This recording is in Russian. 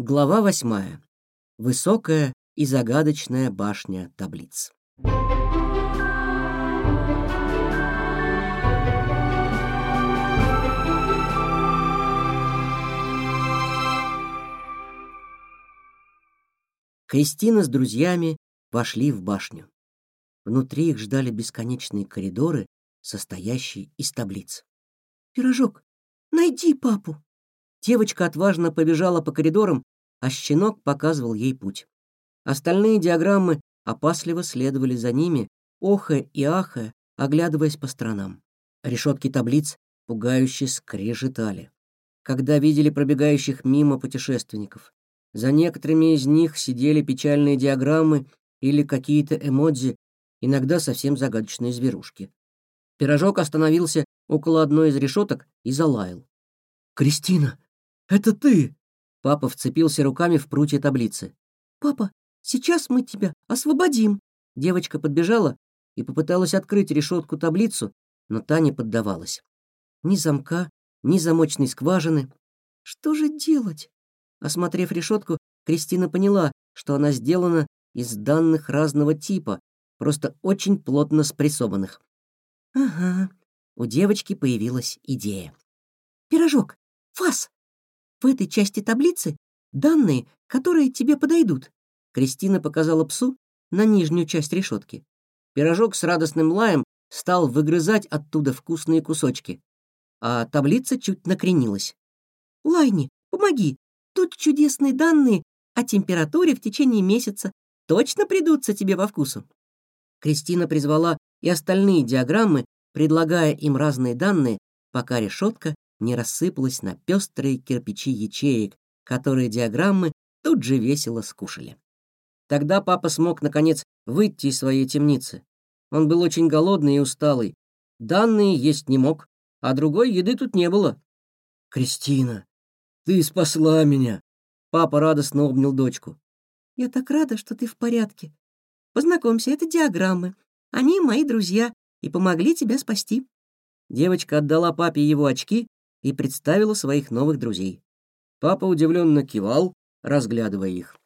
Глава восьмая. Высокая и загадочная башня таблиц. Кристина с друзьями вошли в башню. Внутри их ждали бесконечные коридоры, состоящие из таблиц. «Пирожок, найди папу!» Девочка отважно побежала по коридорам, а щенок показывал ей путь. Остальные диаграммы опасливо следовали за ними, охая и ахая, оглядываясь по сторонам. Решетки таблиц пугающе скрежетали, когда видели пробегающих мимо путешественников. За некоторыми из них сидели печальные диаграммы или какие-то эмодзи, иногда совсем загадочные зверушки. Пирожок остановился около одной из решеток и залаял. «Кристина, это ты!» Папа вцепился руками в прутья таблицы. «Папа, сейчас мы тебя освободим!» Девочка подбежала и попыталась открыть решетку-таблицу, но та не поддавалась. Ни замка, ни замочной скважины. Что же делать? Осмотрев решетку, Кристина поняла, что она сделана из данных разного типа, просто очень плотно спрессованных. Ага, у девочки появилась идея. «Пирожок, фас! В этой части таблицы данные, которые тебе подойдут. Кристина показала псу на нижнюю часть решетки. Пирожок с радостным лаем стал выгрызать оттуда вкусные кусочки, а таблица чуть накренилась. «Лайни, помоги! Тут чудесные данные о температуре в течение месяца точно придутся тебе во вкусу». Кристина призвала и остальные диаграммы, предлагая им разные данные, пока решетка не рассыпалась на пестрые кирпичи ячеек, которые диаграммы тут же весело скушали. Тогда папа смог, наконец, выйти из своей темницы. Он был очень голодный и усталый. Данные есть не мог, а другой еды тут не было. «Кристина, ты спасла меня!» Папа радостно обнял дочку. «Я так рада, что ты в порядке. Познакомься, это диаграммы. Они мои друзья и помогли тебя спасти». Девочка отдала папе его очки и представила своих новых друзей. Папа удивленно кивал, разглядывая их.